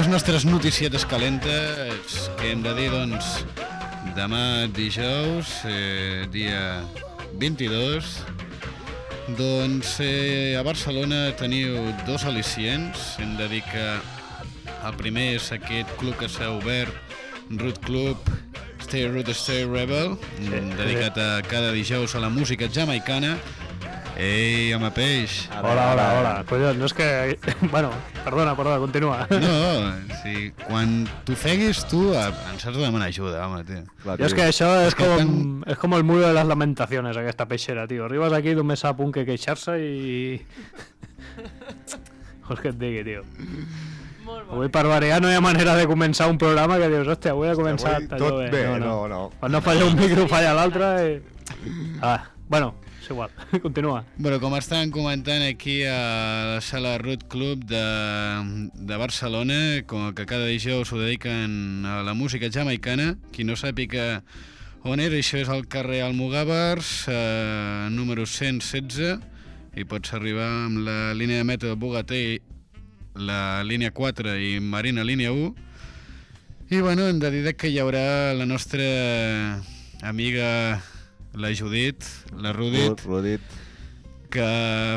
les nostres noticietes calentes que hem de dir doncs demà dijous eh, dia 22 doncs eh, a Barcelona teniu dos al·licients. Hem de dir que el primer és aquest club que s'ha obert Root Club Stay Root Stay Rebel sí, dedicat a cada dijous a la música jamaicana Ei, home peix. Hola, hola, hola. Collons, no és que... Bueno, perdona, perdona, continua. No, sí, quan t'ofeguis tu ens has de demanar ajuda, home, tio. Clar, tio. és que això és, com, tan... és com el muro de les lamentacions, aquesta peixera, tio. Arribes aquí només sap un que queixar-se i... Vols que et digui, tio. Avui per variar no hi ha manera de començar un programa que dius, hòstia, avui ha començat avui tot bé. No, no, no. Quan no falla un micro, falla l'altre i... Ah, bueno, igual, continua. Bueno, com estan comentant aquí a la sala Root Club de, de Barcelona, com que cada dijous ho dediquen a la música jamaicana, qui no sàpiga on era, això és al carrer Almogàvers, eh, número 116, i pots arribar amb la línia de metro de Bogatell, la línia 4 i Marina línia 1, i bueno, hem de dir que hi haurà la nostra amiga la Judit, la Rudit, Rudit, que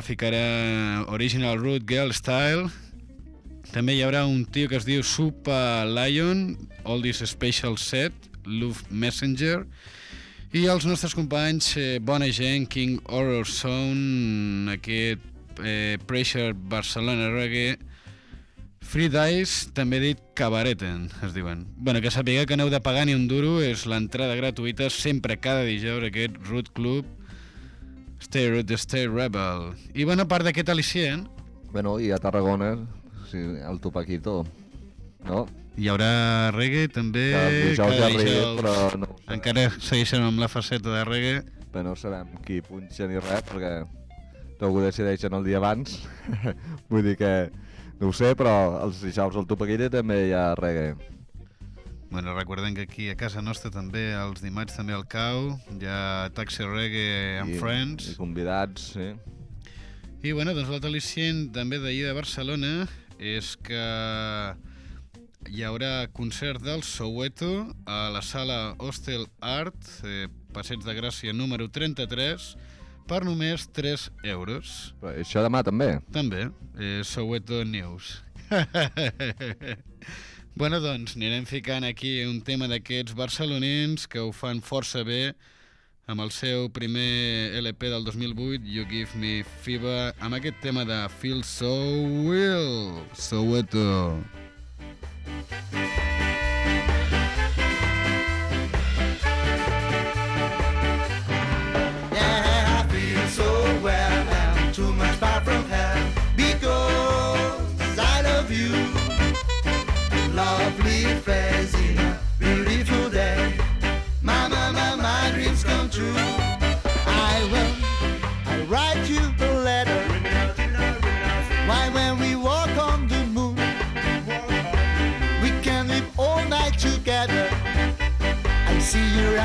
ficarà Original Root Girl Style. També hi haurà un tio que es diu Super Lion, All This Special Set, Love Messenger, i els nostres companys eh, Bona Gent, King Horror Sound, aquest eh, Pressure Barcelona Reggae, Free Dice, també dit Cabareten, es diuen. Bueno, que sàpiga que no heu de pagar ni un duro, és l'entrada gratuïta sempre cada dijous aquest Root Club Stay Root Stay Rebel. I bona part d'aquest al·licient... Bueno, i a Tarragona, sí, el Tupaquito, no? Hi haurà reggae també... Cada dijous reggae, però no... Encara segueixen amb la faceta de reggae. Però no sabem qui punxa ni res, perquè no ho decideixen el dia abans. Vull dir que no ho sé, però els dijous al Tupaquilla també hi ha reggae. Bueno, recordem que aquí a casa nostra també, els dimarts també al cau, hi ha Taxi Reggae and I, Friends. I convidats, sí. I bueno, doncs l'altre al·licient també d'ahir de Barcelona és que hi haurà concert del Soweto a la sala Hostel Art, eh, Passeig de Gràcia número 33, per només 3 euros. Però això demà també? També, eh, Soweto News. bueno, doncs, anirem ficant aquí un tema d'aquests barcelonins que ho fan força bé amb el seu primer LP del 2008, You Give Me Fever, amb aquest tema de Feel So Will, Soweto. Soweto.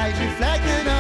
light reflected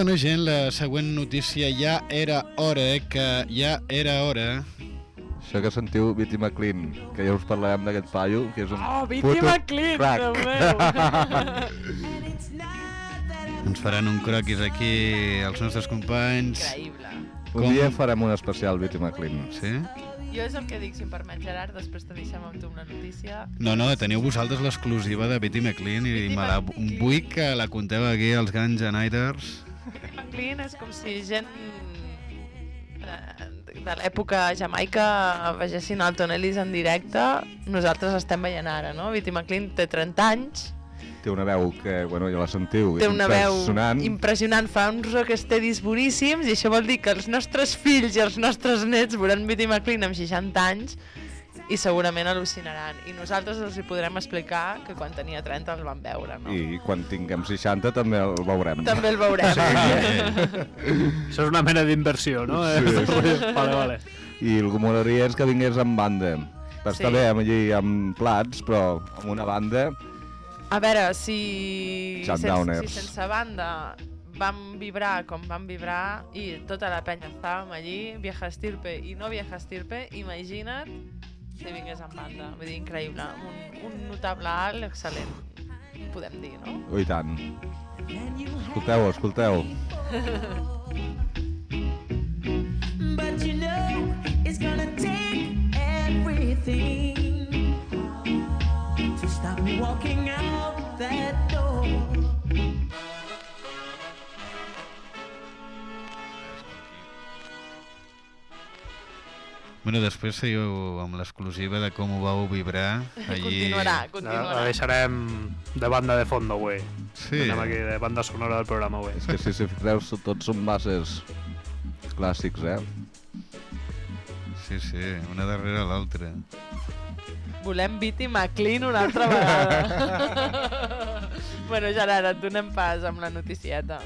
Bueno, gent, la següent notícia ja era hora, eh, que ja era hora. Això que sentiu, Bitty McLean, que ja us parlarem d'aquest paio, que és un Oh, Bitty puto McLean, crack. Déu meu. Ens faran un croquis aquí els nostres companys. Increïble. Un Com- dia farem un especial Bitty McLean. Sí? Jo és el que dic, si em permet, Gerard, després te deixem amb tu una notícia. No, no, teniu vosaltres l'exclusiva de Bitty McLean i Bitty me la, McLean. vull que la conteu aquí als. Bitty McLean és com si gent eh, de l'època jamaica vegessin el Tom Ellis en directe. Nosaltres estem veient ara, no? Bitty McLean té 30 anys, Té una veu que, bueno, ja la sentiu, té una veu impressionant. impressionant, fa uns rocksteadys boníssims i això vol dir que els nostres fills i els nostres nets veuran Bitty McLean amb 60 anys i segurament al·lucinaran. I nosaltres els hi podrem explicar que quan tenia 30 el vam veure, no? I quan tinguem 60 també el veurem. També el veurem. Això és una mena d'inversió, no? Sí, sí. Vale, vale. I el que m'agradaria és que vingués amb banda. Per estar Sí. bé amb allí amb plats, però amb una banda... A veure, si, sense, si sense banda vam vibrar com vam vibrar i tota la penya estàvem allí, vieja estirpe i no vieja estirpe, imagina't si vingués amb banda. Vull dir, increïble. Un, un notable alt, excel·lent, podem dir, no? Oh, i tant. Escolteu, escolteu. But you know it's gonna take everything to stop me walking out that door. Bueno, després seguiu amb l'exclusiva de com ho vau vibrar allí. Continuarà, continuarà. la deixarem de banda de fondo, güey. Sí. Anem aquí de banda sonora del programa, güey. És que si, si creus, tots són masses clàssics, eh? Sí, sí, una darrere l'altra. Volem Bitty McLean una altra vegada. bueno, Gerard, et donem pas amb la noticieta.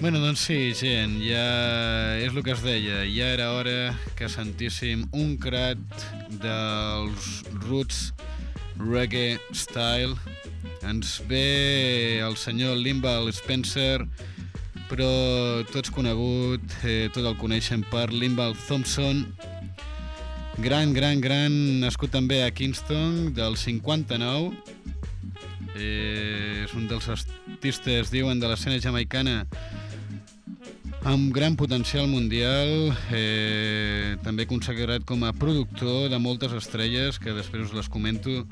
Bueno, doncs sí, gent, ja és el que es deia, ja era hora que sentíssim un crat dels roots reggae style. Ens ve el senyor Limbal Spencer, però tots conegut, eh, tot el coneixen per Limbal Thompson, gran, gran, gran, nascut també a Kingston, del 59, eh, és un dels artistes, diuen, de l'escena jamaicana amb gran potencial mundial, eh, també consagrat com a productor de moltes estrelles, que després us les comento,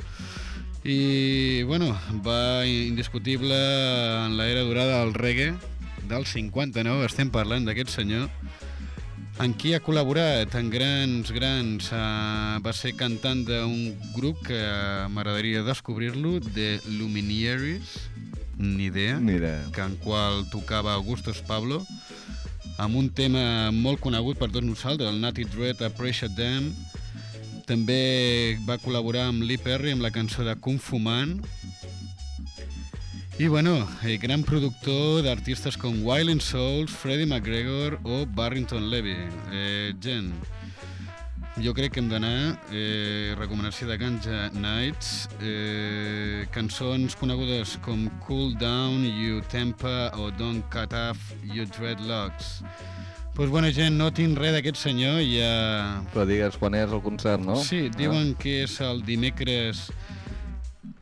i, bueno, va indiscutible en l'era dorada del reggae, del 59, estem parlant d'aquest senyor, en qui ha col·laborat en grans, grans... Uh, va ser cantant d'un grup que m'agradaria descobrir-lo, de Luminieris, ni idea, Ni idea. que en qual tocava Augustus Pablo, amb un tema molt conegut per tots nosaltres, el Natty Dread a Pressure Dam. També va col·laborar amb Lee Perry amb la cançó de Kung Fu Man. I bueno, el gran productor d'artistes com Wild Souls, Freddie McGregor o Barrington Levy. Eh, gent, jo crec que hem d'anar, eh, recomanació de Ganja Nights, eh, cançons conegudes com Cool Down, You Temper o Don't Cut Off Your Dreadlocks. Doncs pues bona gent, no tinc res d'aquest senyor, ja... Però digues quan és el concert, no? Sí, diuen que és el dimecres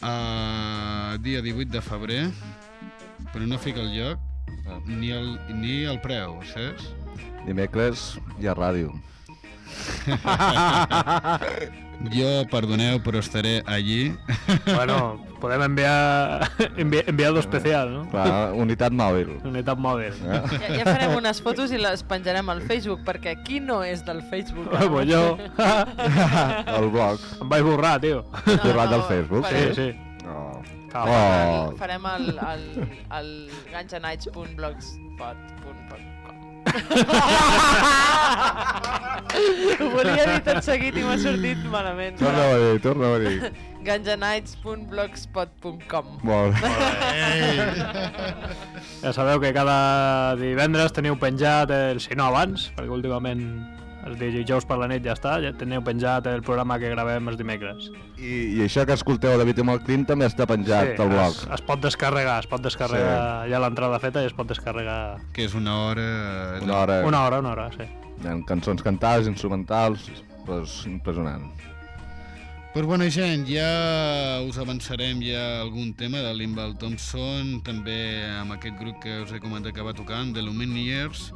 a dia 18 de febrer, però no fica el lloc Ah. ni el, ni el preu, saps? Dimecres hi ha ràdio. Jo, perdoneu, però estaré allí. Bueno, podem enviar, enviar enviado especial, no? Clar, unitat mòbil. Unitat mòbil. Eh? Ja, ja farem unes fotos i les penjarem al Facebook, perquè qui no és del Facebook? Oh, pues jo. El blog. em vaig borrar, tio. No, Borrat del Facebook. Sí, farem- sí. No. Oh. El, farem el, el, el ganjanights.blogspot.com Ho volia dir tot seguit i m'ha sortit malament. Torna a dir, torna a dir. ganjanights.blogspot.com Molt bé. Ja sabeu que cada divendres teniu penjat, el, si no abans, perquè últimament el dijous per la nit ja està, ja teniu penjat el programa que gravem els dimecres. I, I això que escolteu de David i Clint també està penjat al blog. Es, es pot descarregar, es pot descarregar, sí. ja l'entrada feta i es pot descarregar Que és una hora... Una hora, una hora, una hora, sí. Hi ha cançons cantades, instrumentals, pues, impressionant. Pues bueno, gent, ja us avançarem ja algun tema de Limbal Thompson, també amb aquest grup que us he comentat que va tocar, The Lumineers.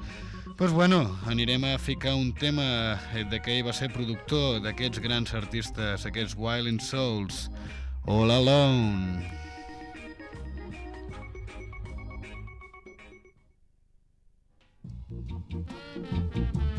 Pues bueno, anirem a ficar un tema eh, de que ell va ser productor d'aquests grans artistes, aquests Wild in Souls, All Alone. Traveling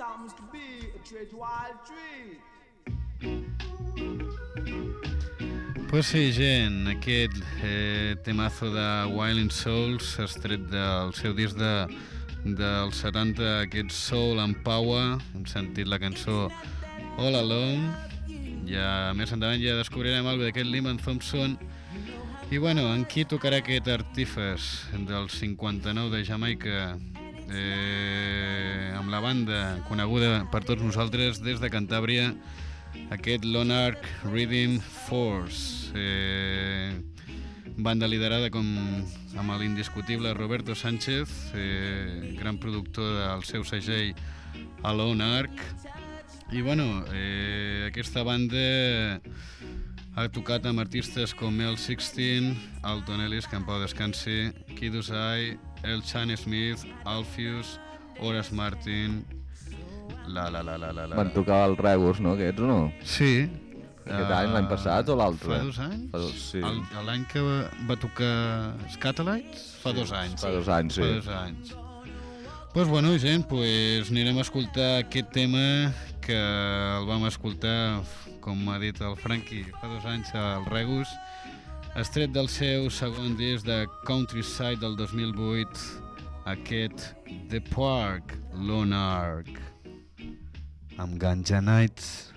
happens to be a treat wild treat. Pues sí, gent, aquest eh, temazo de Wild Souls has tret del seu disc de, dels 70, aquest Soul and Power, hem sentit la cançó All Alone, ja més endavant ja descobrirem alguna d'aquest Lyman Thompson, i bueno, en qui tocarà aquest Artífes del 59 de Jamaica, eh, amb la banda coneguda per tots nosaltres des de Cantàbria, aquest Lonarch Reading Force, eh, banda liderada com amb l'indiscutible Roberto Sánchez, eh, gran productor del seu segell Alone Arc. I bueno, eh, aquesta banda ha tocat amb artistes com Mel 16, Alton Ellis, que en pau descansi, Kidus Eye, El Chan Smith, Alfius, Horace Martin, la la la la la la. Van tocar el Regus, no, aquests o no? Sí. Aquest any, l'any passat o l'altre? Fa dos anys? Fa dos, sí. L'any que va, va tocar Scatolites? Fa dos anys. Fa dos anys, sí. Fa dos anys. Pues bueno, gent, pues anirem a escoltar aquest tema que el vam escoltar, com ha dit el Franqui, fa dos anys al Regus, Estret del seu segon disc de Countryside del 2008, aquest The Park Lunark amb Ganja Nights.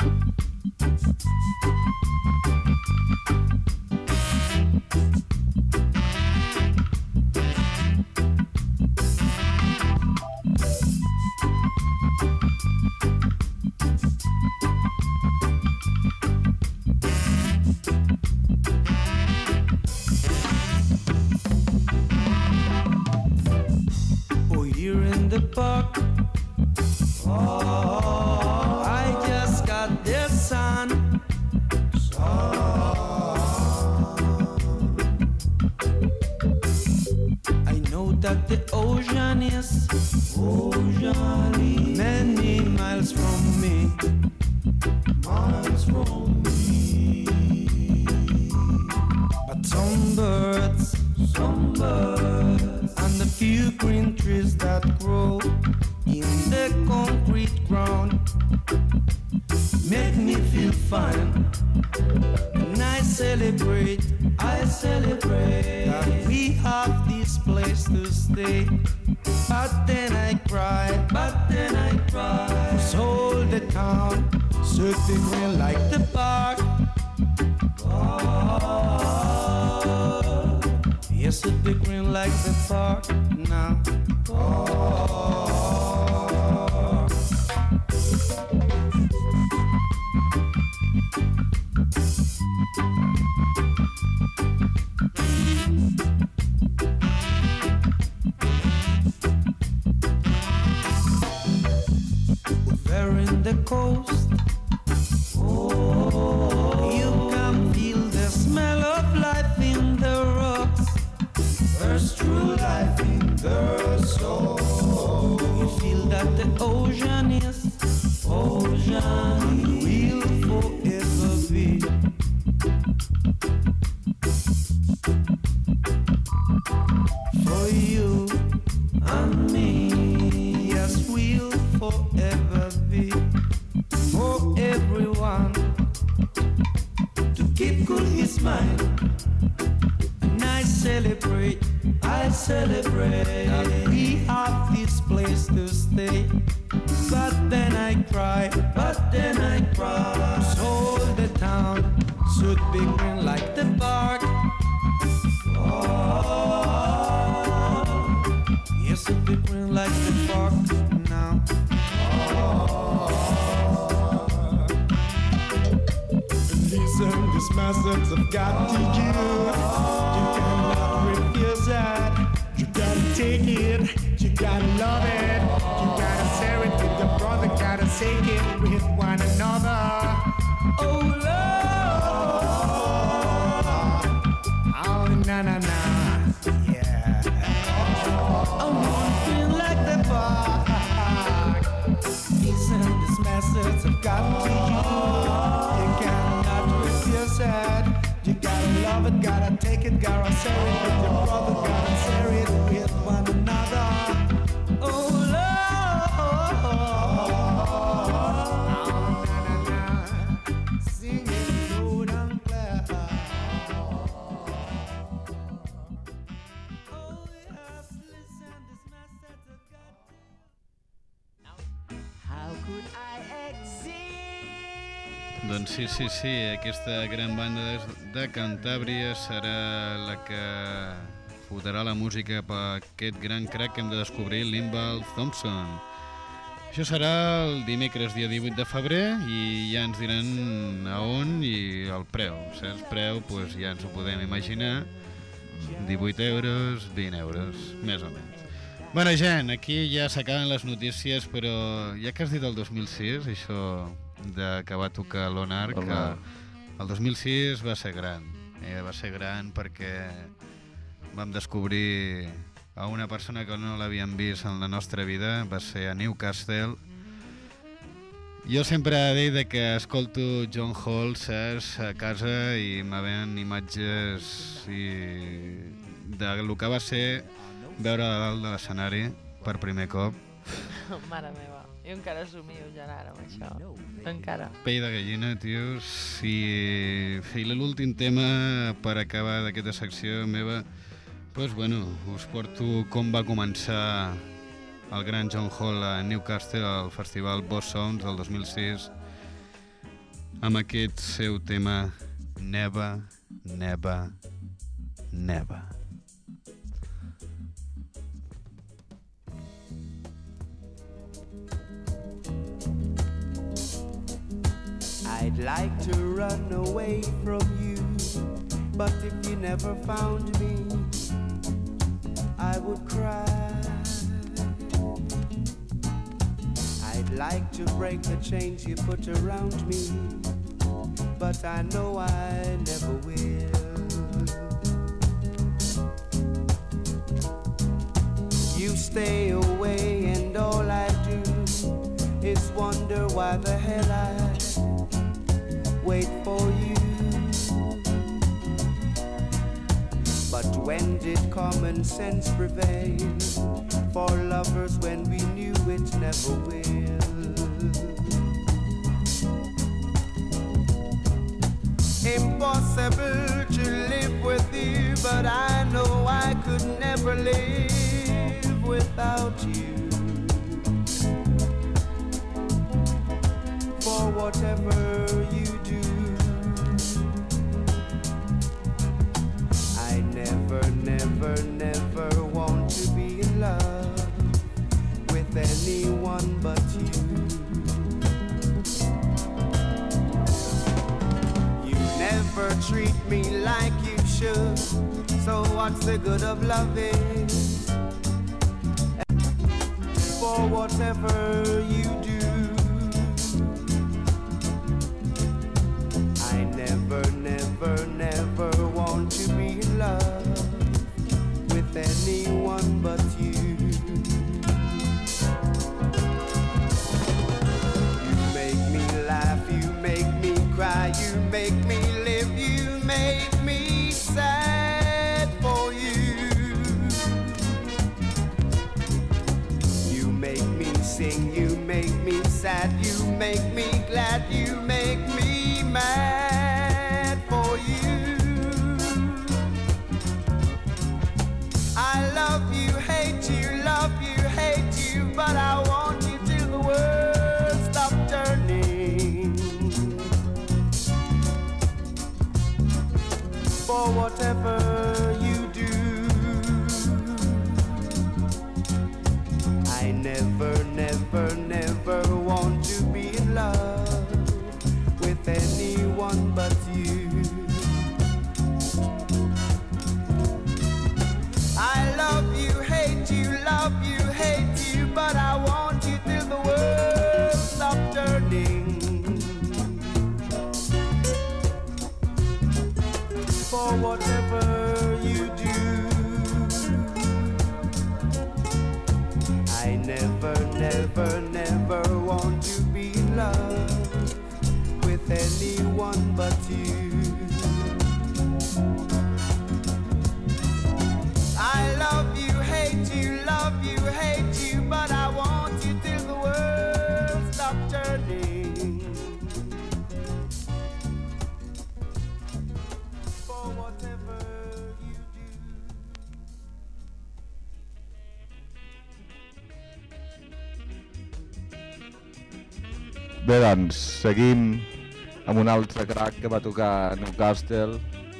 Thank you. In. Oh, I just got the sun. Oh. I know that the ocean is ocean celebrate that we have this place to stay. But then I cry, but then I cry. 'Cause all the town sitting here like the park. Oh, yes, it be green like the park coast. with your brother got with my sí, sí, aquesta gran banda de, Cantàbria serà la que fotrà la música per aquest gran crack que hem de descobrir, Limbal Thompson. Això serà el dimecres, dia 18 de febrer, i ja ens diran a on i el preu. El preu pues, ja ens ho podem imaginar. 18 euros, 20 euros, més o menys. Bueno, gent, aquí ja s'acaben les notícies, però ja que has dit el 2006, això de que va tocar l'Onar, que el 2006 va ser gran. Eh, va ser gran perquè vam descobrir a una persona que no l'havíem vist en la nostra vida, va ser a Newcastle. Jo sempre he dit de que escolto John Hall, saps, a casa i me imatges i de lo que va ser veure a dalt de l'escenari per primer cop. Mare meva, jo encara somio ja ara amb això. Encara. Pell de gallina, tios. I, i l'últim tema per acabar d'aquesta secció meva, doncs, bueno, us porto com va començar el gran John Hall a Newcastle al festival Boss Sounds del 2006 amb aquest seu tema Never, Never, Never. I'd like to run away from you, but if you never found me, I would cry. I'd like to break the chains you put around me, but I know I never will. You stay away, and all I do is wonder why the hell I wait for you. But when did common sense prevail for lovers when we knew it never will? Impossible to live with you, but I know I could never live without you. For whatever anyone but you. You never treat me like you should, so what's the good of loving? For whatever you do, I never, never cry, you make me anyone but you. I love you, hate you, love you, hate you, but I want you till the world stop turning. For whatever you do. Bé, doncs, seguim amb un altre crack que va tocar a Newcastle,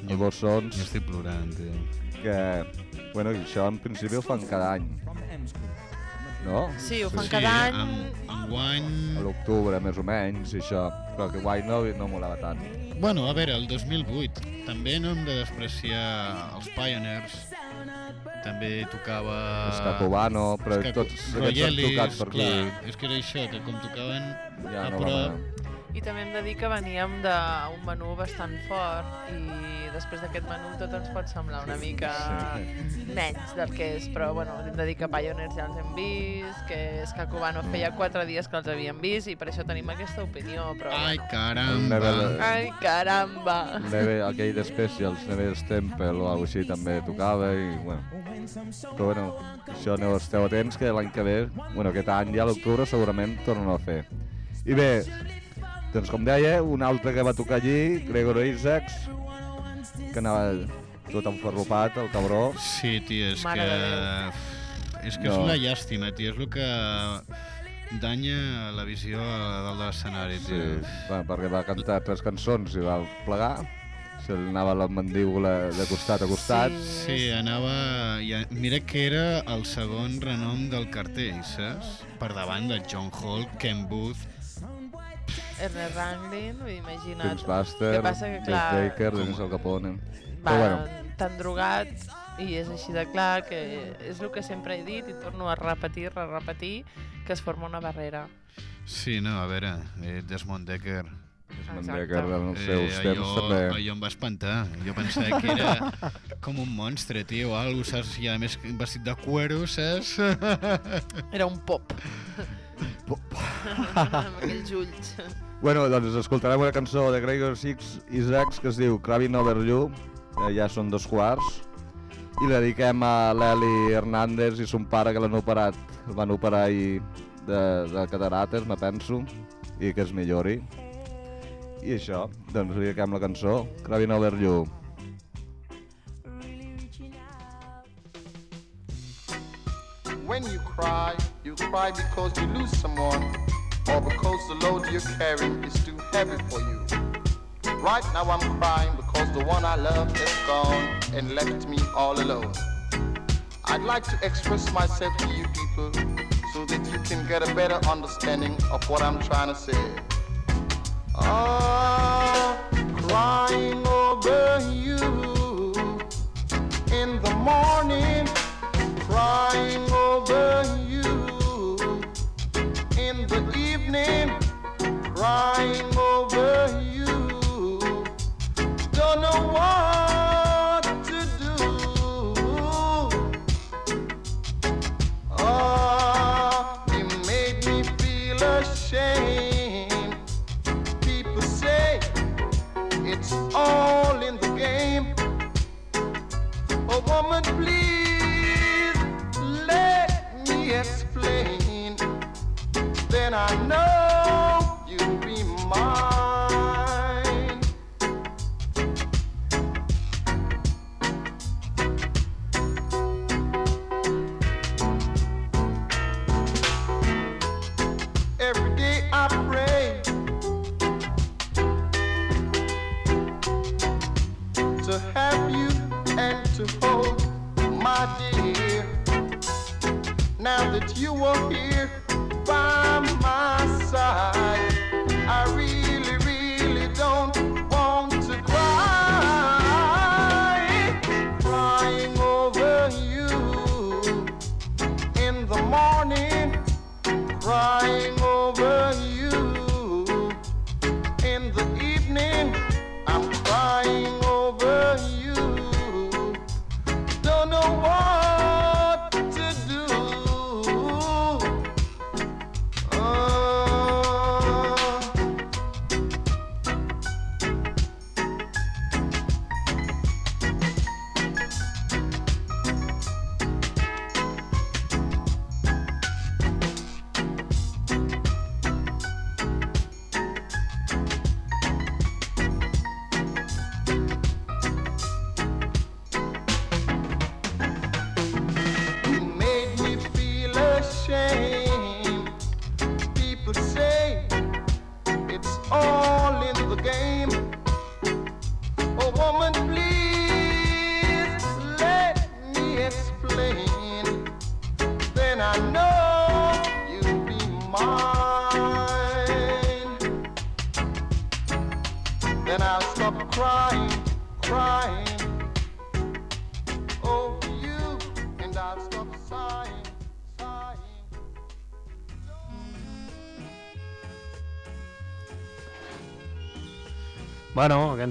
el Bossons, Jo estic plorant, tio. que, bueno, això en principi ho fan cada any, no? Sí, ho fan Sí, cada any. en, enguany... A l'octubre, més o menys, i això, però que guai no, no molava tant. Bueno, a veure, el 2008. També no hem de despreciar els Pioneers. També tocava... Escacobano, però Escaco- tots aquests han Royelis, tocat per aquí. clar, és que era això, que com tocaven Ja a no prop... I també hem de dir que veníem d'un menú bastant fort i després d'aquest menú tot ens pot semblar una mica menys del que és, però bueno, hem de dir que Pioneers ja els hem vist, que Escacobano feia quatre dies que els havíem vist i per això tenim aquesta opinió, però... Ai, bueno. caramba! Never- Ai, caramba! Neve, aquell d'Specials, Never's Temple o alguna així també tocava i bueno. Però bueno, això aneu, esteu atents que l'any que ve, bueno, aquest any ja a l'octubre segurament tornen a fer. I bé, doncs com deia, un altre que va tocar allí, Gregory Isaacs, que anava tot enferrupat, el cabró. Sí, tio, és Mare que... És que és No. una llàstima, tio, és el que... danya la visió a dalt de l'escenari, Sí, tio. va, perquè va cantar tres cançons i va plegar, se li anava la mandíbula de costat a costat. Sí, anava... Ja, mira que era el segon renom del cartell, saps? Per davant de John Hall, Ken Booth... Ernest Ranglin, vull dir, imagina't. Vince Buster, que passa que, clar, Baker, Dennis Al Capone... va Però bueno, tan drogat i és així de clar que és el que sempre he dit i torno a repetir, a repetir, que es forma una barrera. Sí, no, a veure, eh, Desmond Decker... Desmond. Decker en els seus Eh, temps allò, també... allò em va espantar. Jo pensava que era com un monstre, tio, o alguna cosa, saps? I a més vestit de cuero, saps? Era un pop. Amb aquells ulls. Bueno, doncs escoltarem una cançó de Gregor Six Isaacs que es diu Craving Over You, eh, ja són dos quarts, i la dediquem a l'Eli Hernández i son pare que l'han operat, el van operar ahir de, de catarates, me penso, i que es millori. I això, doncs li dediquem la cançó, Craving Over You. When you cry, you cry because you lose someone or because the load you're carrying is too heavy for you. Right now I'm crying because the one I love is gone and left me all alone. I'd like to express myself to you people so that you can get a better understanding of what I'm trying to say. Oh, crying over you in the morning, crying over you evening, crying over you. Don't know what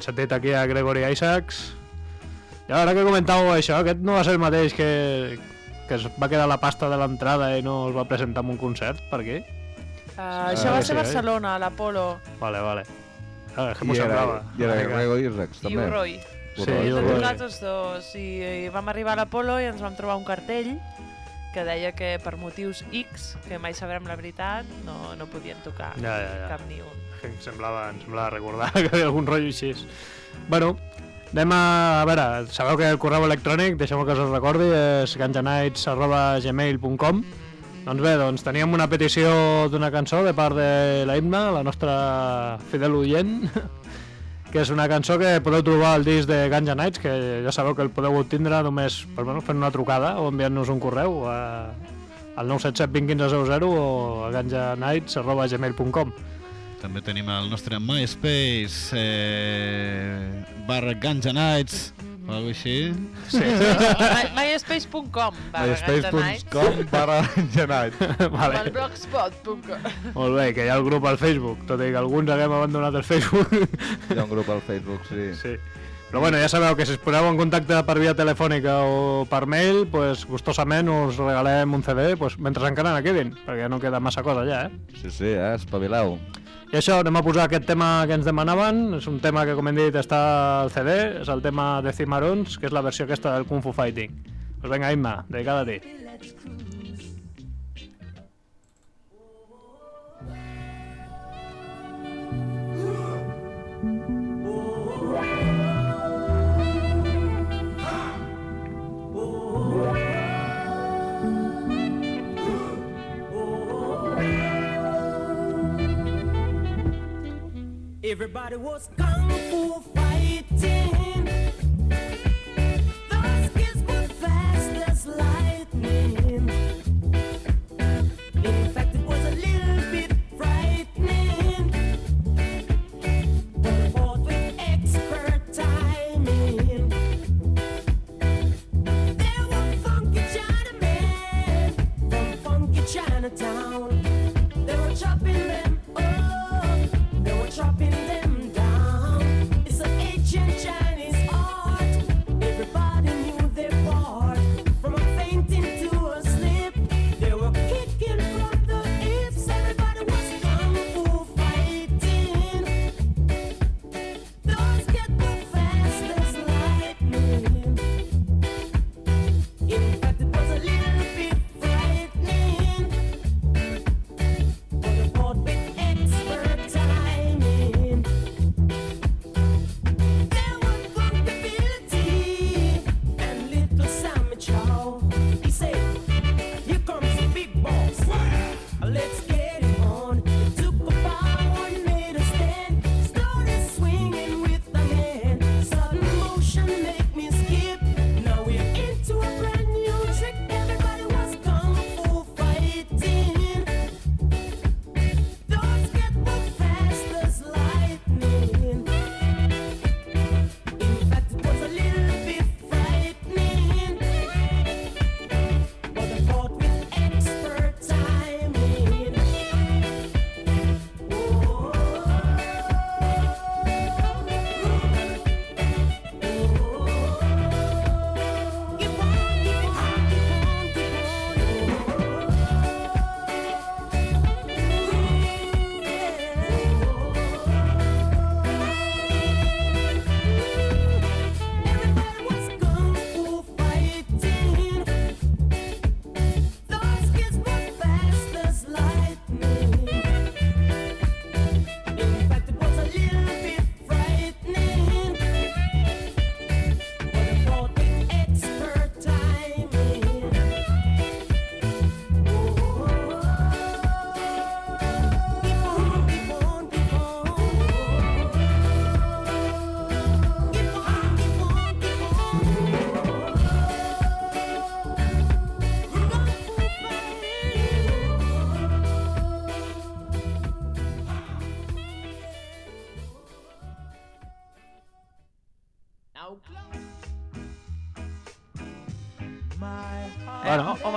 Sentit aquí a Gregory Isaacs. I ara que comentàveu això, aquest no va ser el mateix que, que es va quedar la pasta de l'entrada i no es va presentar en un concert, per què? Uh, això va sí, ser eh? Barcelona, a l'Apolo. Vale, vale. Ah, és que m'ho I era, semblava. i era Vinga. Gregor Isaacs, I també. Sí, i Vam Uroi. tornar tots dos i, i vam arribar a l'Apolo i ens vam trobar un cartell que deia que per motius X, que mai sabrem la veritat, no, no podien tocar Ja, ja, ja. cap ni un. Em semblava, em semblava recordar que hi havia algun rotllo així. Bueno, anem a... A veure, sabeu que el correu electrònic, deixeu que us el recordi, és ganjanights.gmail.com Doncs bé, doncs teníem una petició d'una cançó de part de la Imna, la nostra fidel oient, que és una cançó que podeu trobar al disc de Ganja Nights, que ja sabeu que el podeu obtindre només per, bueno, fent una trucada o enviant-nos un correu a, al 977 2015 o a ganjanights.gmail.com També tenim el nostre MySpace eh, barra Ganja Nights o alguna així. Sí, My- MySpace.com barra MySpace.com barra Genait. amb vale. el blogspot.com Molt bé, que hi ha el grup al Facebook, tot i que alguns haguem abandonat el Facebook. Hi ha un grup al Facebook, sí. Sí. Però bueno, ja sabeu que si es poseu en contacte per via telefònica o per mail, pues, gustosament us regalem un CD pues, mentre encara ne quedin, perquè no queda massa cosa ja, eh? Sí, sí, eh? Espavileu. I això, anem a posar aquest tema que ens demanaven, és un tema que, com hem dit, està al CD, és el tema de Cimarrons, que és la versió aquesta del Kung Fu Fighting. Pues venga, Imma, dedicada a ti. Everybody was kung fu fighting.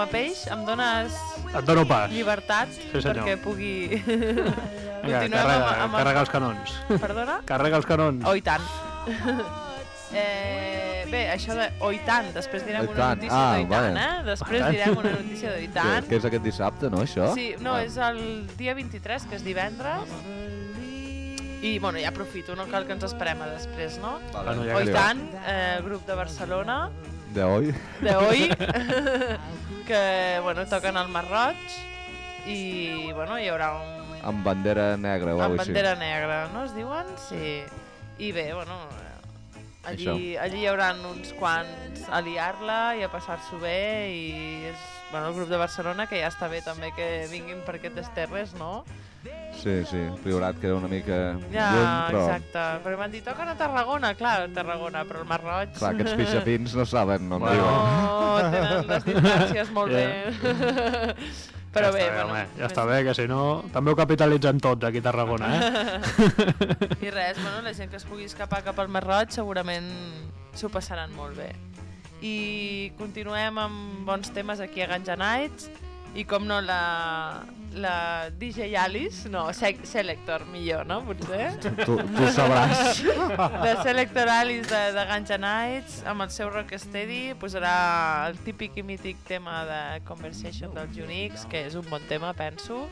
Bueno, Home peix, em dones et dono pas. llibertat senyor. perquè pugui... Vinga, Continuem carrega, amb, amb carrega els canons. Perdona? Carrega els canons. Oh, i tant. eh, bé, això de oh, i tant, després direm Oh, i una tant. notícia Ah, d'oi tant, vale. eh? Després i tant. direm una notícia d'oi Que, tant. que és aquest dissabte, no, això? Sí, no, Ah. és el dia 23, que és divendres. I, bueno, ja aprofito, no cal que ens esperem a després, no? Bueno, ja Oh, tant, eh, grup de Barcelona, De hoy? de hoy, que, bueno, toquen al Mar Roig i, bueno, hi haurà un... Amb bandera negra o amb així. bandera negra, no es diuen? Sí. I bé, bueno, Allí, allí hi haurà uns quants a liar-la i a passar-s'ho bé i és bueno, el grup de Barcelona que ja està bé també que vinguin per aquestes terres, no? Sí, sí, Priorat queda una mica Ja, lluny, però exacte. Perquè m'han dit, toquen a Tarragona, clar, a Tarragona, però el Mar Roig... clar, aquests pixapins no saben on Bueno. viuen. No, tenen les distàncies molt Ja. bé. Però ja bé, està bueno, home, ja està bé, que si no... També ho capitalitzen tots aquí a Tarragona, eh? I res, bueno, la gent que es pugui escapar cap al Mar Roig segurament s'ho passaran molt bé. I continuem amb bons temes aquí a Ganja Nights i com no la, la DJ Alice, no, Se Selector millor, no? Potser? Tu, tu sabràs. La Selector Alice de, de Ganja Nights amb el seu Rocksteady posarà el típic i mític tema de Conversation dels Unix, que és un bon tema, penso,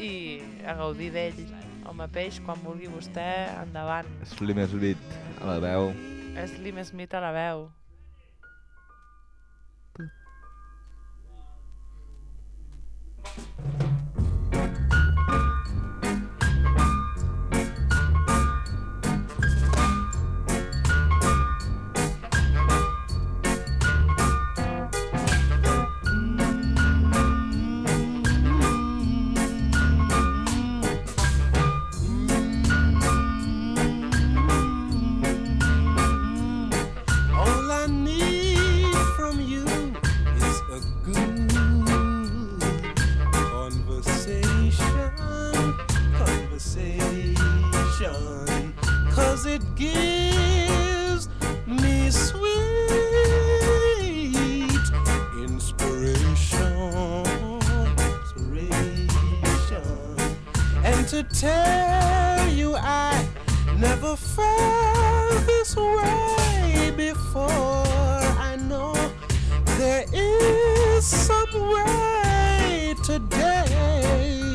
i a gaudir d'ell. Home peix, quan vulgui vostè, endavant. Slim Smith, a la veu. Slim Smith a la veu. Conversation, cause it gives me sweet inspiration, inspiration, and to tell you I never felt this way before. I know there is some way today.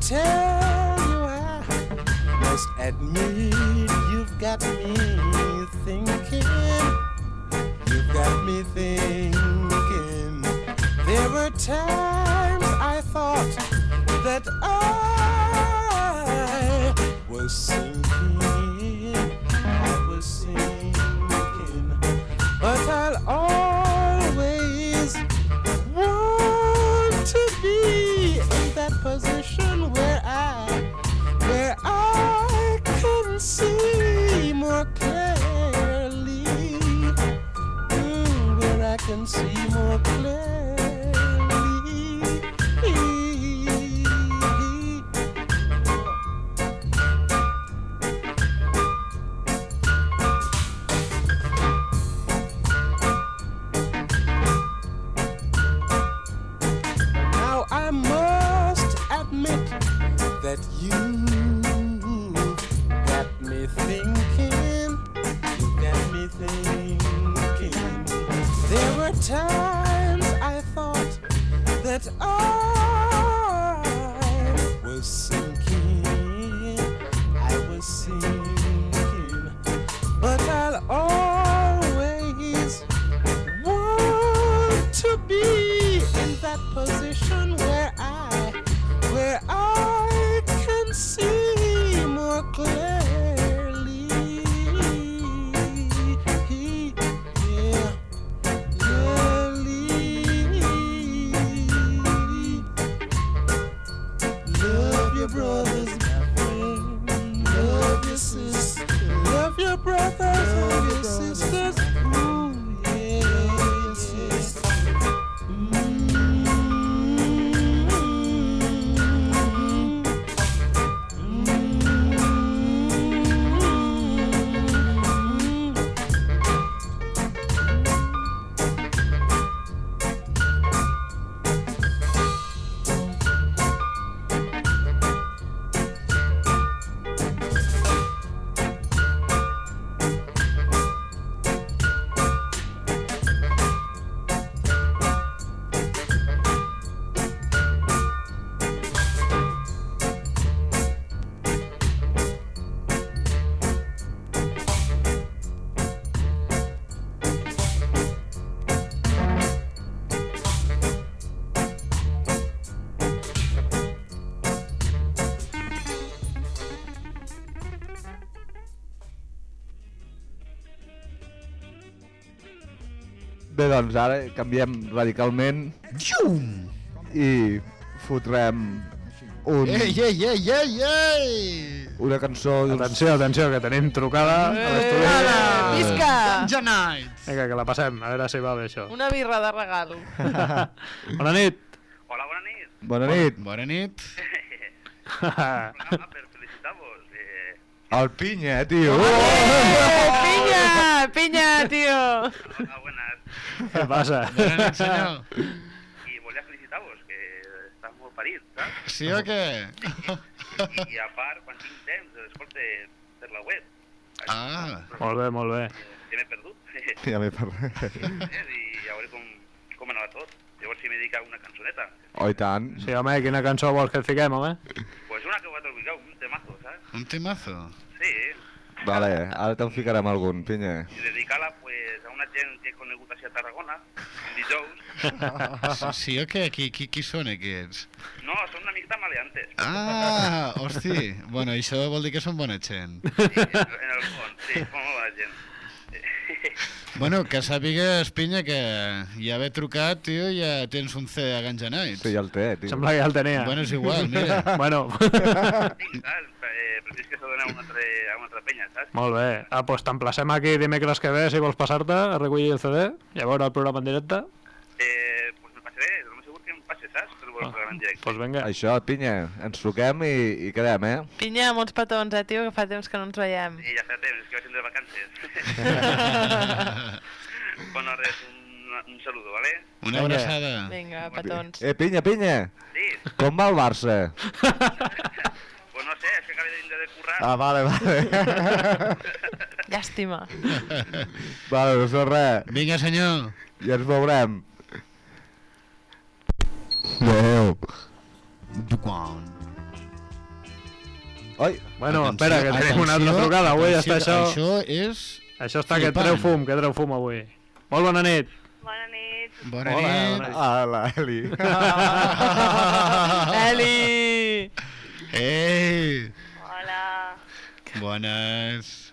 Tell you, I must admit you've got me thinking. You've got me thinking. There were times I thought that doncs ara canviem radicalment i fotrem un, Ei, ei, ei, ei, ei! una cançó d'uns... Atenció, atenció, que tenim trucada a l'estudi. Hola, visca! Ganja Nights! Vinga, que la passem, a veure si va bé això. Una birra de regal. Bona nit. Hola, bona nit. Bona nit. Bona nit. Per felicitar-vos. Eh, El pinya, tio. Eh, pinya! Pinya, tio! hola, buenas. Què passa? Bona nit, senyor. I volia felicitar-vos, que estàs molt parit, saps? Sí o què? I, i a part, quan tinc temps, l'escolte per la web. Ah. Molt bé, molt bé. Ja m'he perdut. Ja m'he parlat. I a veure com, com anava tot. Llavors si me dedica una cançoneta. Oh, i tant. Sí, home, quina cançó vols que et fiquem, home? Pues una que vosaltres vulgueu, un temazo, saps? Un temazo. Sí, Vale, ara te'n ficarem algun, pinya. i dedicar-la pues, una gent que he conegut així a Tarragona, en dijous. Sí o què? Qui, qui, qui són aquests? No, són una mica maleantes. Ah, hosti. Bueno, això vol dir que són bona gent. Sí, en el fons, sí, són molt bona gent. Bueno, que sàpigues, Pinya, que ja haver trucat, tio, ja tens un C a Ganja Nights. Sí, ja el té, tio. Sembla que ja el tenia. Bueno, és igual, mira. Bueno, és que s'ha donat a una altra, a una altra penya, saps? molt bé. Ah, doncs t'emplacem aquí dimecres que ve si vols passar-te a recollir el CD i a veure el programa en directe. Eh, pues me passaré, el més segur que em passe, saps? Per veure el programa en directe. Doncs vinga. Això, pinya, ens truquem i, i quedem, eh? Pinya, molts petons, eh, tio, que fa temps que no ens veiem. I ja fa temps, és que vaig de vacances. bueno, res, un, un saludo, ¿vale? Una abraçada. Vinga, petons. Eh, pinya, pinya, Sí, com va el Barça? pues no sé, és que acabé de de currar. Ah, vale, vale. Llàstima. vale, no sé res. Vinga, senyor. Ja ens veurem. Adéu. Duquan. Oi, Bueno, espera, que tenim una altra trucada avui, ja està això. Això és... Això està que treu fum, que treu fum avui. Molt bona nit. Bona nit. Bona Hola, nit. bona nit. Ah, la Eli. Eli! Ei! Hola. Bones.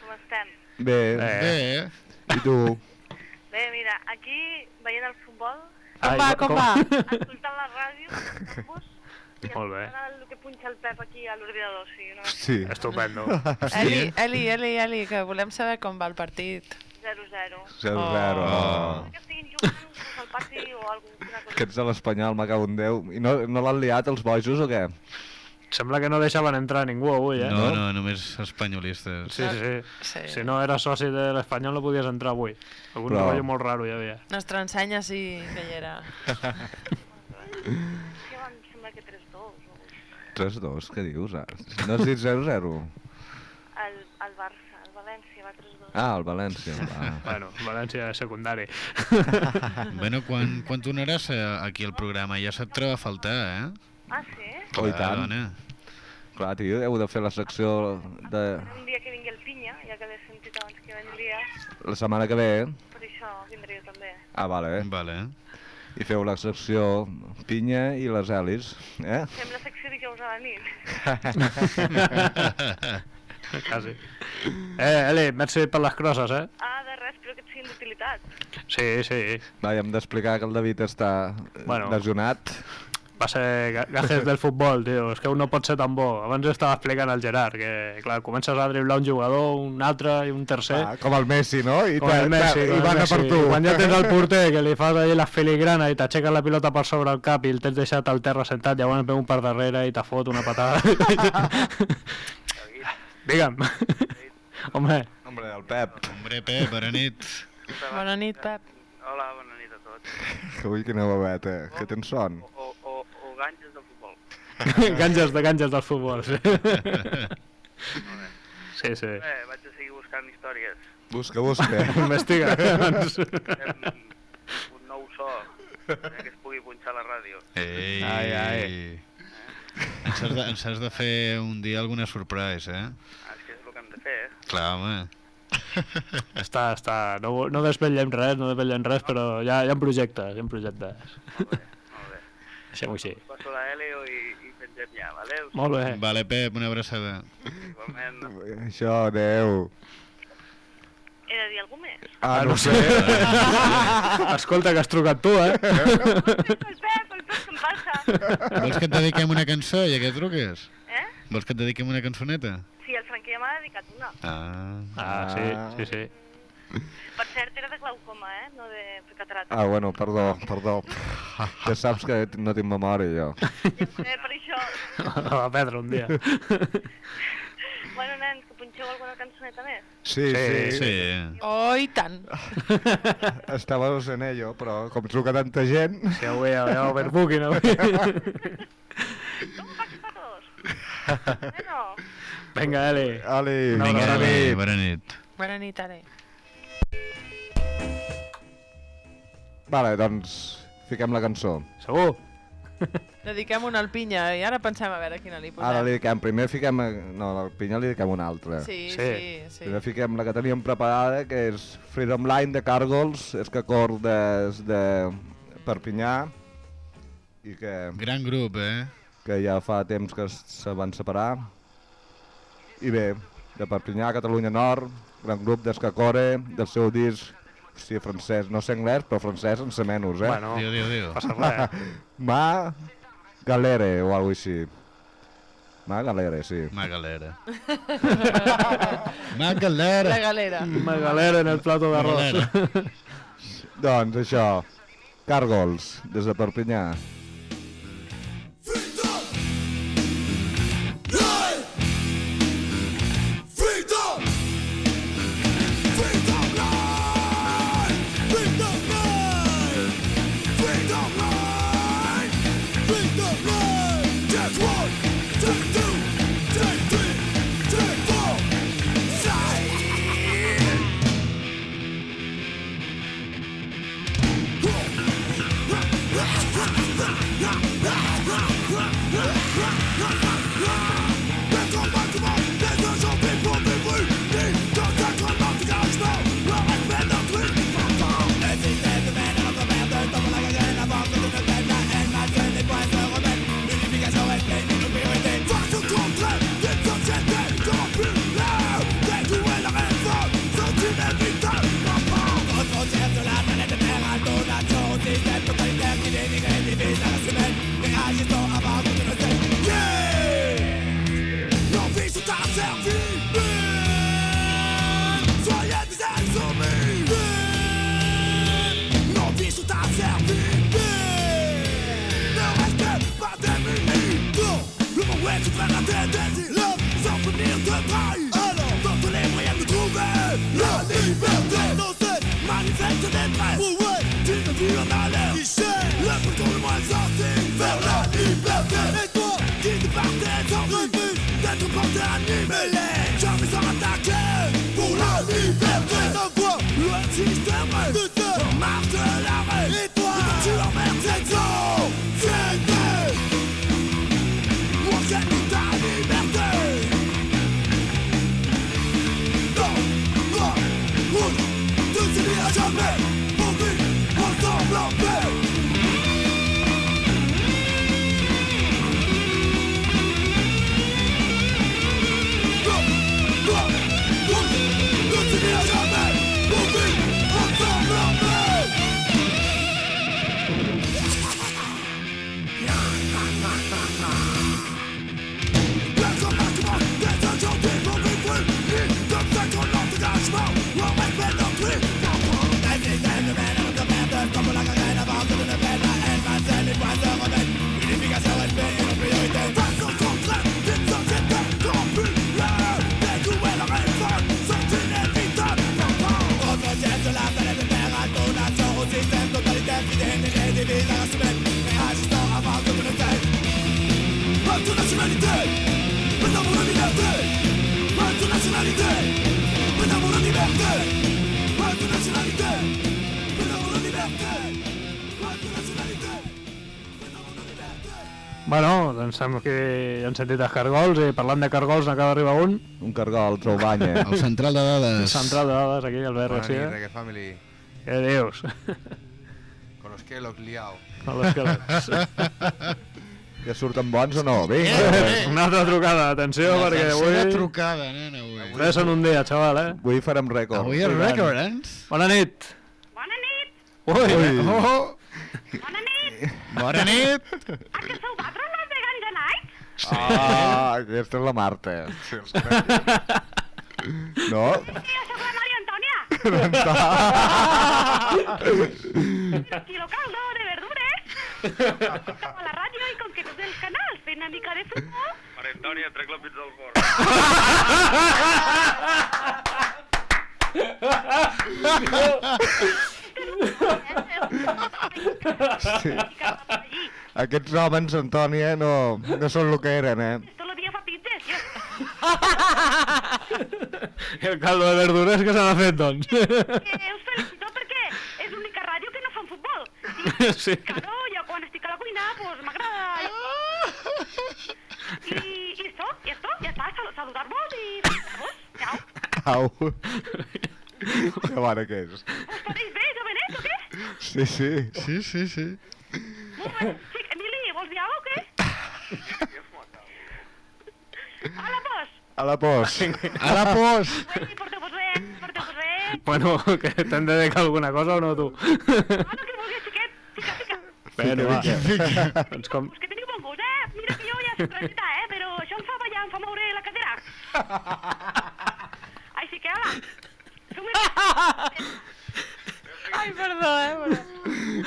Com estem? Bé, Eh. Bé, i tu? Bé, mira, aquí veient el futbol, Com va, com va? escoltant la ràdio, i Molt bé. el que punxa el Pep aquí a l'ordinador, sí, no? Sí. Estupendo. Eli, Eli, Eli, Eli, que volem saber com va el partit. 0-0. 0-0. Oh. Que estiguin jugant al pati o alguna cosa. Aquests de l'Espanyol, me cago en Déu. I no, no l'han liat els bojos o què? Sembla que no deixaven entrar ningú avui, eh? no, no, només espanyolistes. Sí, sí, sí. Sí. Si no eres soci de l'Espanyol no podies entrar avui. Algun Però- rotllo molt raro hi havia. Nostra ensenya sí que hi era. Que van, sembla que 3-2. O... 3-2, què dius? Ah, No has dit 0-0? El, el Barça, el València va 3-2. Ah, el València. Va. Bueno, València és secundari. Bueno, quan, quan tornaràs aquí al programa? Ja se't troba a faltar, eh? Ah, sí? Oh, i Clar, tant. dona. Clar, tio, heu de fer la secció de Un dia que vingui el Pinya, ja que l'he sentit abans que vindria, la setmana que ve. per això vindré jo també. Ah, vale. Vale. I feu la secció Pinya i les Elis, eh? Fem la secció dijous a la nit. Quasi. Eh, Eli, merci per les crosses, eh? Ah, de res, espero que et siguin d'utilitat. Sí, sí. Va, i hem d'explicar que el David està Bueno. bueno. lesionat. Va ser ga- gajes del futbol, tio. És que un no pot ser tan bo. Abans estava explicant al Gerard que, clar, comences a driblar un jugador, un altre i un tercer. Ah, com el Messi, no? I, Com el Messi, i van a per tu. Quan ja tens el porter que li fas allà la filigrana i t'aixeques la pilota per sobre el cap i el tens deixat al terra sentat, llavors ve un per darrere i te fot una patada. Digue'm. Home, Hombre, el Pep. Hombre, Pep, bona nit. Bona nit, Pep. Hola, bona nit a tots. Que ui, quina babeta. Que tens son. O, o ganges del futbol. ganges de ganges del futbol, sí. Sí, sí. Bé, vaig a seguir buscant històries. Busca, busca. Investiga. doncs. Fem un nou so eh, que es pugui punxar a la ràdio. Ei. Ai, ai. Ens has, de, ens has de fer un dia alguna surprise, eh? Ah, és que és el que hem de fer, eh? Clar, home. està, està. No, no desvetllem res, no desvetllem res, però hi ha, hi ha projectes, hi ha projectes. Molt bé. Deixem-ho així. Passo la Helio i, i pengem ja, vale? Molt bé. Vale, Pep, una abraçada. Igualment. Això, adeu. He de dir alguna més? Ah, no, no sé. Escolta, que has trucat tu, eh? El Pep, el Pep, què em passa? Vols que et dediquem una cançó, ja que truques? Eh? Vols que et dediquem una cançoneta? Sí, el Franqui ja m'ha dedicat una. Ah. Ah, sí, sí, sí. Per cert, era de glaucoma, eh? No de catarata. Ah, bueno, perdó, perdó. Ja saps que no tinc memòria, jo. Eh, per això... La va perdre un dia. Bueno, nens, que punxeu alguna cançoneta més? Sí, sí. Sí. Oh, i tant. Estàvamos en ello, però com truca tanta gent... Sí, avui hi ha overbooking, avui. Bueno, Vinga. Ali, Una Vinga. Eli, bona nit. Bona nit, Ale. Vale, doncs fiquem la cançó. Segur? Dediquem una al Pinya i ara pensem a veure quina li posem. Ara li dediquem, primer fiquem... No, la pinya li dediquem una altra. Sí, Sí. sí, sí. Primer fiquem la que teníem preparada, que és Freedom Line de Cargols, és que cor des de Perpinyà i que, Gran grup, eh? que ja fa temps que es- se van separar. I bé, de Perpinyà, Catalunya Nord, gran grup d'Escacore, del seu disc, hòstia, francès, no sé anglès, però francès en sé menys, eh? Bueno, Diu, diu, diu. passa res. Ma Galere o alguna així. Ma Galere, sí. Ma galera. Ma galera. La galera. Una galera en el plato d'arròs. Doncs això, Cargols, des de Perpinyà. condamné, mais pour la liberté. On voit le système de en marche Bueno, doncs sembla que han sentit els cargols i parlant de cargols n'acaba d'arribar un. Un cargol, Troubanya. El central de dades. Central de dades aquí, Albert Bona nit, Garcia. Reggae Family. Què dius? Con los Kellogg's liao. A les que les... Ja surten bons o no? Vinga. Eh, Una altra trucada, atenció, La perquè avui... trucada, nena, avui. Avui són un dia, xaval, eh? Avui farem rècord. Avui és rècord, eh? Bona nit. Bona nit, Ui, Ui. Oh, bona nit. bona nit! Ah, que sou Ah, aquesta és la Marta. Sí, els conec. No? Antònia. Kilo caldo de verdures. Cap a la ràdio i com que tots els canals fent una mica de futbol, Maria Antònia, trec la pizza del forn. Sí. Aquests homes, Antònia, no, no són el que eren, eh? tot el dia fa pizzas. Jo, el caldo de verdures que se n'ha fet, doncs. que us felicito perquè és l'única ràdio que no fan futbol. I, Sí. claro, jo quan estic a la cuina, pues m'agrada... I, i esto, i esto, ja està, sal saludar-vos i felicitar-vos. Ciao. Au. Que bona que és. Us pareix bé, jovenet, o què? Sí, sí. Sí, sí, sí. Molt bé. Sí, Emili, vols dir alguna cosa o què? Hola, pues. A la pos. A la pos! Ui, porteu-vos bé, porteu-vos bé. Bueno, que t'hem de dedicar alguna cosa o no, tu? Ah, no, que vulguis, xiquet. Fica, fica. Bueno, va. Doncs com... Pues que teniu bon gust, eh? Mira que jo ja soc grandeta, eh? Però això em fa ballar, em fa moure la cadera. Ai, sí que, ala. Som Ai, perdó, eh?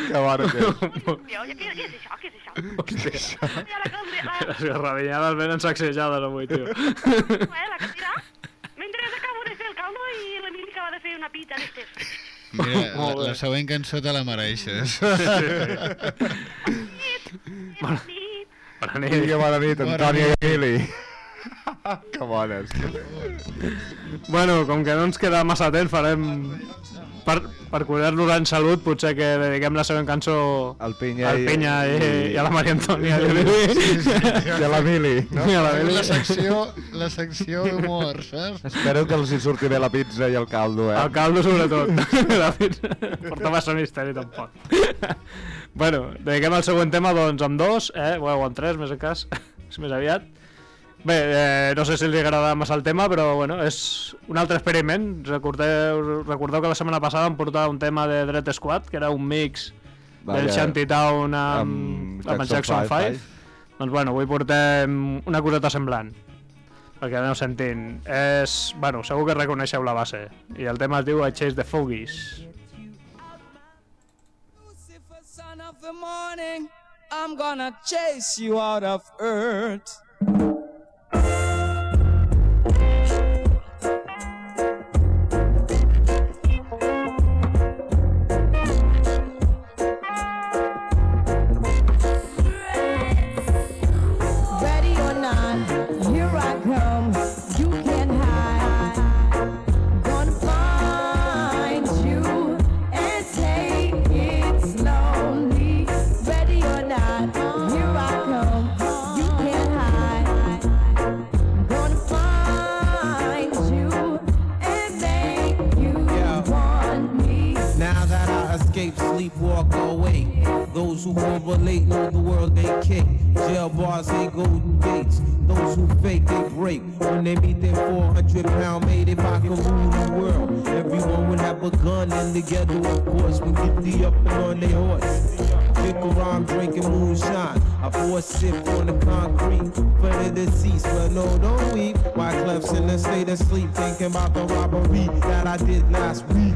Que bona que és. Jo, ja, què, què és això? Què és això? Ja la la, Les garrabinyades venen sacsejades avui, tio. eh, la cadira. Mentre acabo de fer el caldo i l'Emili acaba de fer una pizza d'estes. Mira, la, la següent cançó te la mereixes. Bona Bona nit. nit. Vinga, bona nit, Antònia i Emili. Que bones. Bueno, com que no ens queda massa temps, farem... Per, per cuidar-nos en salut, potser que dediquem la següent cançó El Pinya al i- Penya i, i- i a la Maria Antònia. I, i, I a l'Emili, no? i a la Beli. la secció, la secció d'humor, saps? Espero que els hi surti bé la pizza i el caldo, eh? El caldo, sobretot. De fet, Porta massa misteri, tampoc. bueno, dediquem el següent tema, doncs, amb dos, eh? Bueno, amb tres, més en cas, és més aviat. Bé, eh, no sé si li agrada massa el tema, però bueno, és un altre experiment. Recordeu, recordeu que la setmana passada em portava un tema de Dread Squad, que era un mix Vaja, del Shantytown amb, amb amb, amb Jackson 5. Doncs bueno, avui portem una coseta semblant. Perquè aneu sentint. És, bueno, segur que reconeixeu la base. I el tema es diu I Chase the Fogies. Of the morning, I'm gonna chase you out of earth. Those who overlate know the world they kick. Jail bars ain't golden gates. Those who fake they break. When they meet their 400 pound mate, if I can rule the world, everyone would have a gun and together, of course, we get the up and on their horse. Kick around drinking moonshine. I pour a sip on the concrete for the deceased. But no, don't weep. Why Clef's in a state of sleep, thinking about the robbery that I did last week.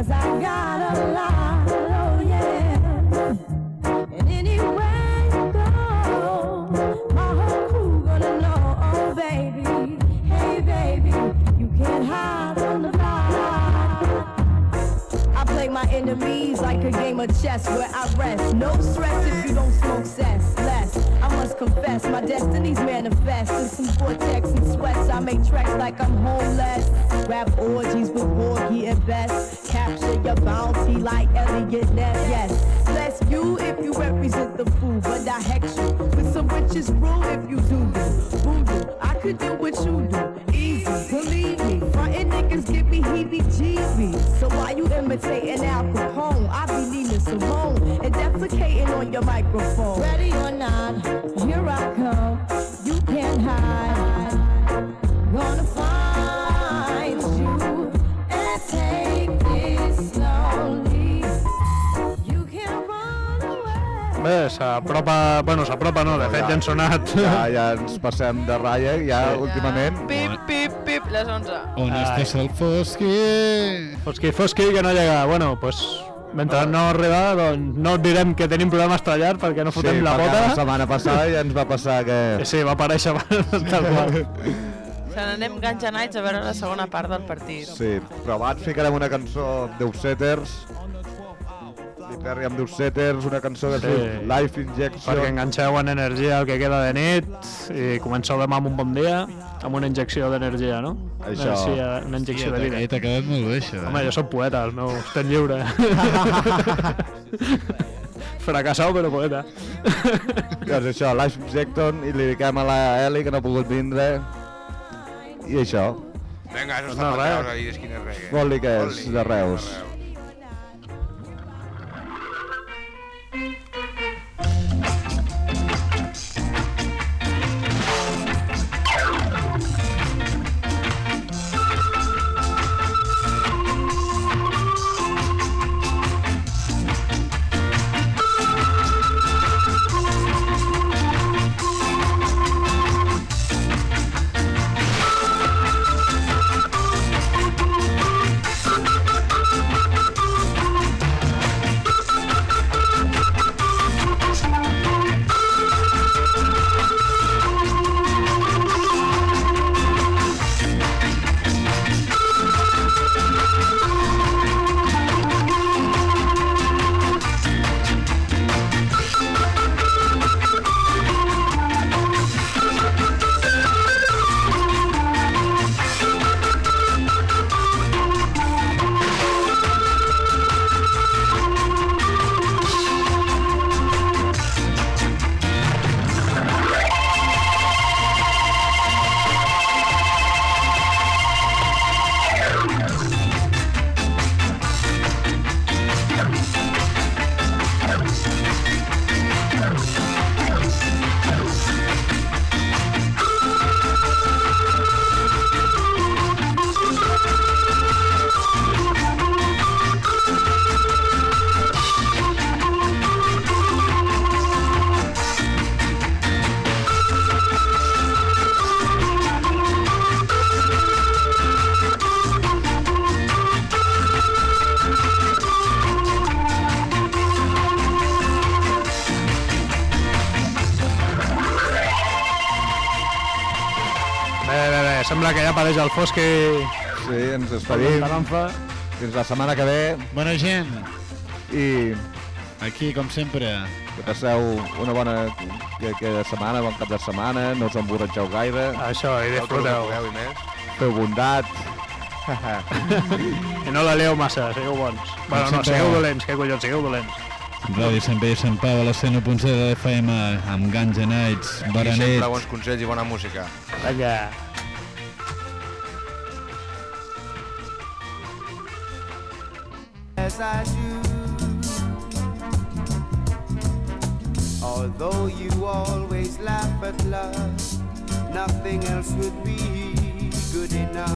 cause I got a lot, oh yeah. And anywhere you go, my whole crew gonna know, oh baby, hey baby, you can't hide the block. enemies like a game of chess where I rest. No stress if you don't smoke cess. Confess, my destinies manifest in some vortex and sweats. I make tracks like I'm homeless. Rap orgies with Porgy and Best. Capture your bounty like Elliot Ness. Yes, bless you if you represent the fool, but I hex you with some riches brew if you do do. Voodoo, I could do what you do. Easy, believe me. Niggas give me heebie-jeebies. So why you imitating Al Capone? I be Nina Simone and defecating on your microphone. Ready or not, here I come. You can't hide. Gonna find you and take this slowly. You can't run away. Bé, s'apropa... Bueno, s'apropa no, de fet ja han sonat. Ja, ja ens passem de ratlla, ja últimament. Pip, pip, pip, les 11. On Ai. estàs el Fosqui? Fosqui, fosqui, que no llega. Bueno, pues, mentre no arriba, doncs no us direm que tenim problemes tallar perquè no fotem sí, la bota. La setmana passada ja ens va passar que... Sí, va aparèixer tal qual. Se n'anem Ganja Nights a veure la segona part del partit. Sí, però abans ficarem una cançó d'Upsetters. Lee Perry amb d'Upsetters, una cançó de Sí. sí. Life Injection. perquè enganxeu en energia el que queda de nit i comenceu demà amb un bon dia amb una injecció d'energia, no? Això. Energia, una injecció de vida. T'ha quedat molt bé, això. Home, jo soc poeta, el meu estem lliure. Fracassau, però poeta. Doncs això, Life Injection, i li dediquem a la Eli, que no ha pogut vindre. I això. Vinga, això Pues està no, no, res. Reus, ahí d'esquina reggae. Vol-li que és, de Reus. Bé, apareix el Fosqui Sí, ens despedim. Fins la setmana que ve. Bona gent. I Aquí, com sempre. que passeu una bona que, que setmana, bon cap de setmana, no us emborratxeu gaire. Això, i disfruteu. i més. Feu bondat. I no la lieu massa, sigueu bons. Bueno, no, sempre- sigueu dolents, que collons, sigueu dolents. Ràdio Sant Pere i Sant Pau a la 101.0 de l'FM amb Ganja Nights. Bona I sempre bons consells i bona música. Vinga. I do. Although you always laugh at love, nothing else would be good enough.